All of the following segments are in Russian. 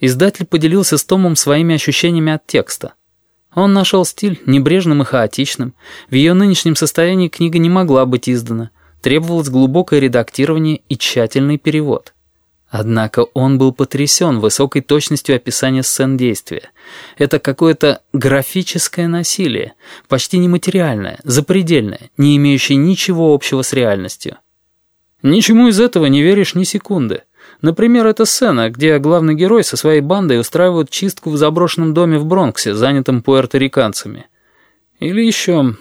Издатель поделился с Томом своими ощущениями от текста. Он нашел стиль небрежным и хаотичным. В ее нынешнем состоянии книга не могла быть издана. Требовалось глубокое редактирование и тщательный перевод. Однако он был потрясен высокой точностью описания сцен действия. Это какое-то графическое насилие, почти нематериальное, запредельное, не имеющее ничего общего с реальностью. Ничему из этого не веришь ни секунды. Например, эта сцена, где главный герой со своей бандой устраивают чистку в заброшенном доме в Бронксе, занятом пуэрториканцами. Или еще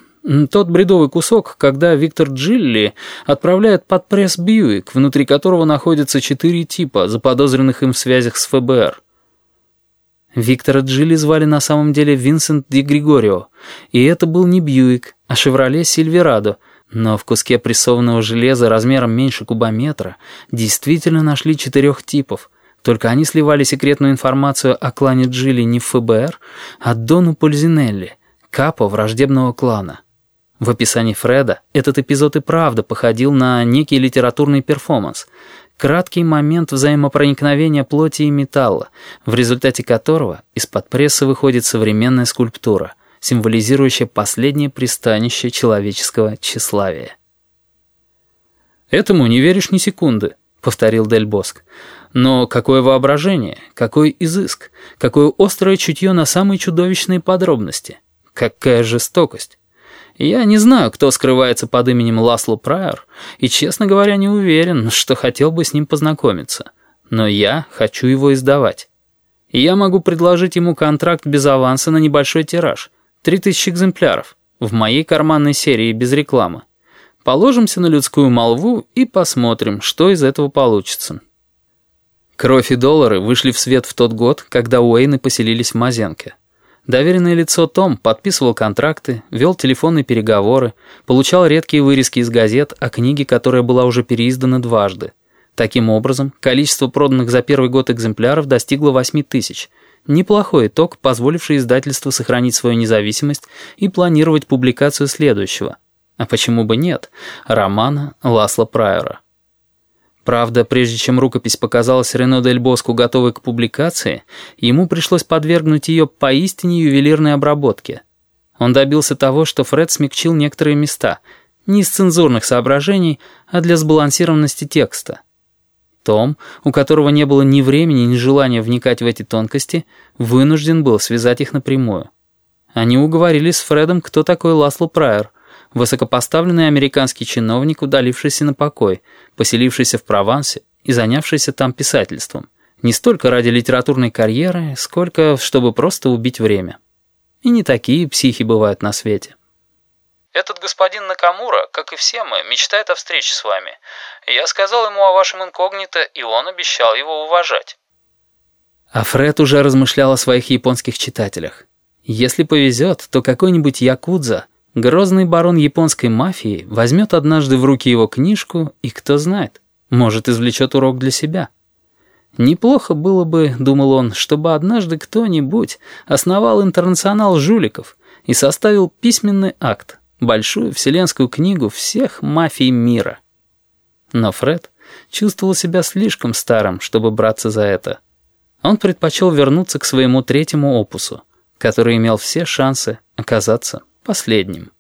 тот бредовый кусок, когда Виктор Джилли отправляет под пресс Бьюик, внутри которого находятся четыре типа, заподозренных им в связях с ФБР. Виктора Джилли звали на самом деле Винсент Ди Григорио, и это был не Бьюик, а «Шевроле Сильверадо», но в куске прессованного железа размером меньше кубометра действительно нашли четырех типов. Только они сливали секретную информацию о клане Джилли не в ФБР, а Дону Пользинелли, капо враждебного клана. В описании Фреда этот эпизод и правда походил на некий литературный перформанс, краткий момент взаимопроникновения плоти и металла, в результате которого из-под пресса выходит современная скульптура — символизирующее последнее пристанище человеческого тщеславия. «Этому не веришь ни секунды», — повторил Дель Боск. «Но какое воображение, какой изыск, какое острое чутье на самые чудовищные подробности, какая жестокость». Я не знаю, кто скрывается под именем Ласло Прайор, и, честно говоря, не уверен, что хотел бы с ним познакомиться. Но я хочу его издавать. И я могу предложить ему контракт без аванса на небольшой тираж, Три тысячи экземпляров. В моей карманной серии без рекламы. Положимся на людскую молву и посмотрим, что из этого получится. Кровь и доллары вышли в свет в тот год, когда Уэйны поселились в Мазенке. Доверенное лицо Том подписывал контракты, вел телефонные переговоры, получал редкие вырезки из газет о книге, которая была уже переиздана дважды. Таким образом, количество проданных за первый год экземпляров достигло 8 тысяч – Неплохой итог, позволивший издательству сохранить свою независимость и планировать публикацию следующего. А почему бы нет? Романа Ласла Прайора. Правда, прежде чем рукопись показалась Рено Дель Боску готовой к публикации, ему пришлось подвергнуть ее поистине ювелирной обработке. Он добился того, что Фред смягчил некоторые места, не из цензурных соображений, а для сбалансированности текста. Том, у которого не было ни времени, ни желания вникать в эти тонкости, вынужден был связать их напрямую. Они уговорились с Фредом, кто такой Ласло Прайер, высокопоставленный американский чиновник, удалившийся на покой, поселившийся в Провансе и занявшийся там писательством. Не столько ради литературной карьеры, сколько чтобы просто убить время. И не такие психи бывают на свете. Этот господин Накамура, как и все мы, мечтает о встрече с вами. Я сказал ему о вашем инкогнито, и он обещал его уважать». А Фред уже размышлял о своих японских читателях. Если повезет, то какой-нибудь якудза, грозный барон японской мафии, возьмет однажды в руки его книжку и, кто знает, может, извлечет урок для себя. Неплохо было бы, думал он, чтобы однажды кто-нибудь основал интернационал жуликов и составил письменный акт, большую вселенскую книгу всех мафий мира. Но Фред чувствовал себя слишком старым, чтобы браться за это. Он предпочел вернуться к своему третьему опусу, который имел все шансы оказаться последним.